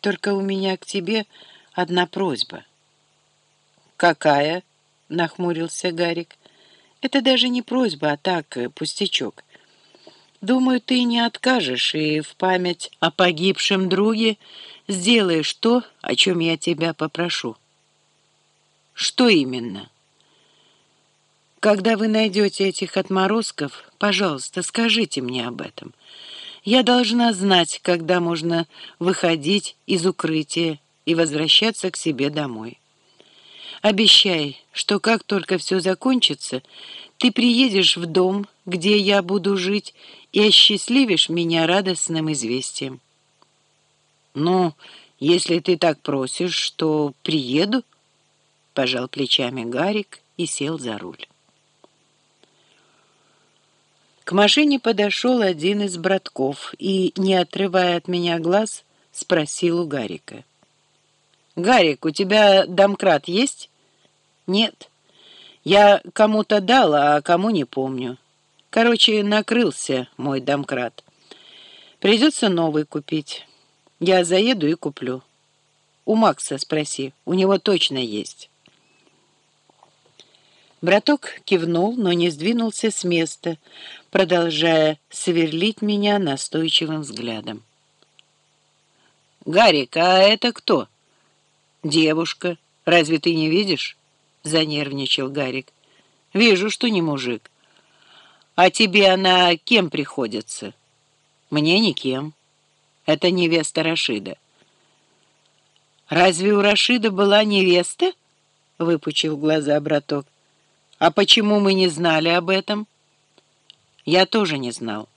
Только у меня к тебе одна просьба». «Какая?» — нахмурился Гарик. «Это даже не просьба, а так, э, пустячок. Думаю, ты не откажешь и в память о погибшем друге сделаешь то, о чем я тебя попрошу». «Что именно?» «Когда вы найдете этих отморозков, пожалуйста, скажите мне об этом». Я должна знать, когда можно выходить из укрытия и возвращаться к себе домой. Обещай, что как только все закончится, ты приедешь в дом, где я буду жить, и осчастливишь меня радостным известием. Ну, если ты так просишь, то приеду, — пожал плечами Гарик и сел за руль. К машине подошел один из братков и, не отрывая от меня глаз, спросил у Гарика. «Гарик, у тебя домкрат есть?» «Нет. Я кому-то дал, а кому не помню. Короче, накрылся мой домкрат. Придется новый купить. Я заеду и куплю. У Макса спроси, у него точно есть». Браток кивнул, но не сдвинулся с места, продолжая сверлить меня настойчивым взглядом. «Гарик, а это кто?» «Девушка. Разве ты не видишь?» — занервничал Гарик. «Вижу, что не мужик. А тебе она кем приходится?» «Мне никем. Это невеста Рашида». «Разве у Рашида была невеста?» — выпучил глаза браток. «А почему мы не знали об этом?» «Я тоже не знал.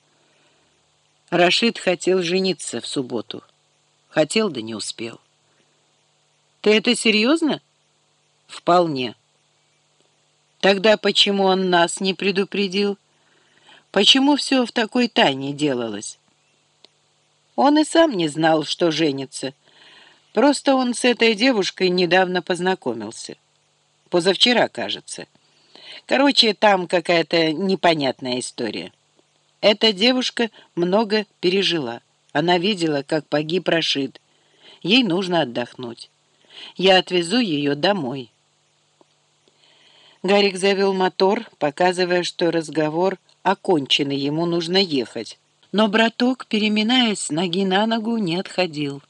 Рашид хотел жениться в субботу. Хотел, да не успел». «Ты это серьезно?» «Вполне». «Тогда почему он нас не предупредил? Почему все в такой тайне делалось?» Он и сам не знал, что женится. Просто он с этой девушкой недавно познакомился. Позавчера, кажется. Короче, там какая-то непонятная история. Эта девушка много пережила. Она видела, как погиб Рашид. Ей нужно отдохнуть. Я отвезу ее домой. Гарик завел мотор, показывая, что разговор окончен, и ему нужно ехать. Но браток, переминаясь ноги на ногу, не отходил.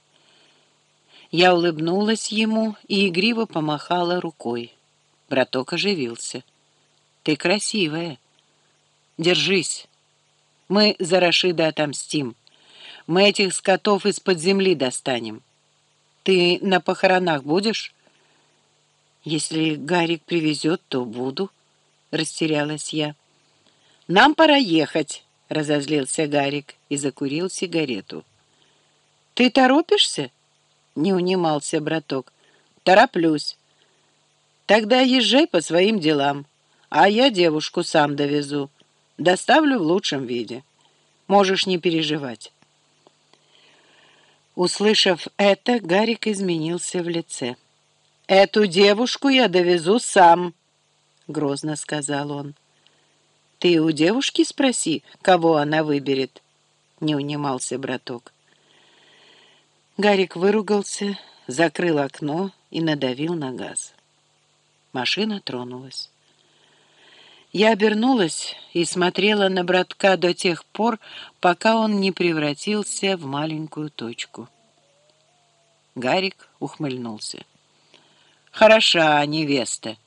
Я улыбнулась ему и игриво помахала рукой. Браток оживился. Ты красивая. Держись. Мы за Рашида отомстим. Мы этих скотов из-под земли достанем. Ты на похоронах будешь? Если Гарик привезет, то буду, растерялась я. Нам пора ехать, разозлился Гарик и закурил сигарету. Ты торопишься? Не унимался браток. Тороплюсь. Тогда езжай по своим делам а я девушку сам довезу. Доставлю в лучшем виде. Можешь не переживать». Услышав это, Гарик изменился в лице. «Эту девушку я довезу сам», — грозно сказал он. «Ты у девушки спроси, кого она выберет», — не унимался браток. Гарик выругался, закрыл окно и надавил на газ. Машина тронулась. Я обернулась и смотрела на братка до тех пор, пока он не превратился в маленькую точку. Гарик ухмыльнулся. «Хороша невеста.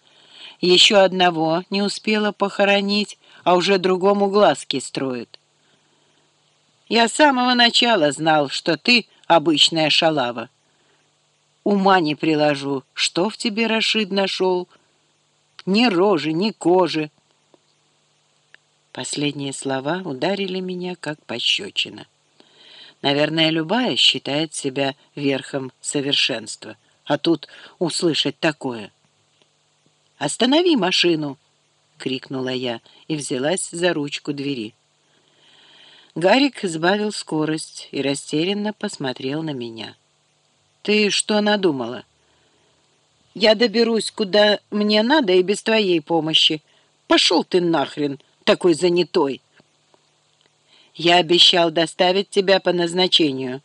Еще одного не успела похоронить, а уже другому глазки строит. Я с самого начала знал, что ты обычная шалава. Ума не приложу, что в тебе Рашид нашел. Ни рожи, ни кожи. Последние слова ударили меня, как пощечина. Наверное, любая считает себя верхом совершенства. А тут услышать такое. «Останови машину!» — крикнула я и взялась за ручку двери. Гарик сбавил скорость и растерянно посмотрел на меня. «Ты что надумала?» «Я доберусь, куда мне надо, и без твоей помощи. Пошел ты нахрен!» Такой занятой. Я обещал доставить тебя по назначению.